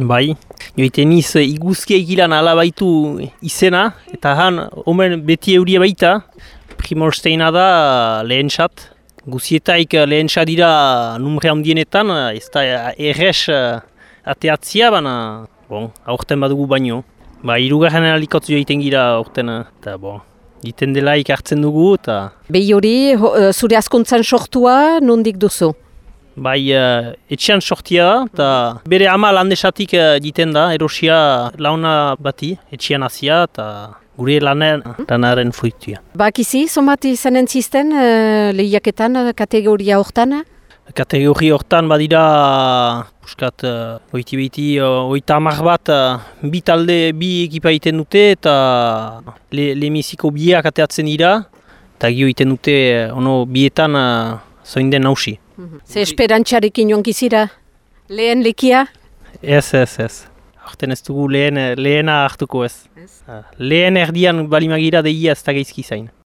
Bai, joiten iz iguzkia ikilan alabaitu izena, eta han, omen beti eurie baita, Primorsteina da lehen txat. Guzietaik lehen txat dira numre handienetan, ez da erres ateatzia, baina bon, aurten badugu baino. Ba, irugarren alikotzu joiten gira aurten, eta bon, Giten delaik hartzen dugu eta... Behi hori, ho- eh, zure askuntzan sortua, nondik duzu? Bai, uh, etxean sortia da, eta bere ama landesatik uh, egiten da, erosia launa bati, etxean hasia eta gure lanen, lanaren fruitua. Bakizi, somat izanen zisten uh, lehiaketan, eh, kategoria hortan? Kategori hortan badira, puskat, uh, oiti behiti, uh, oita hamar bat, uh, bi talde, bi ekipa egiten dute, eta le, lemiziko biak ateatzen dira, eta gio egiten dute, uh, ono, bietan uh, zoin den nausi. Ze esperantxarekin joan gizira? Lehen lekia? Ez, ez, ez. Horten ez dugu lehen, lehena hartuko ez. Ez. Ah, Lehen erdian balimagira deia ez da geizki zain.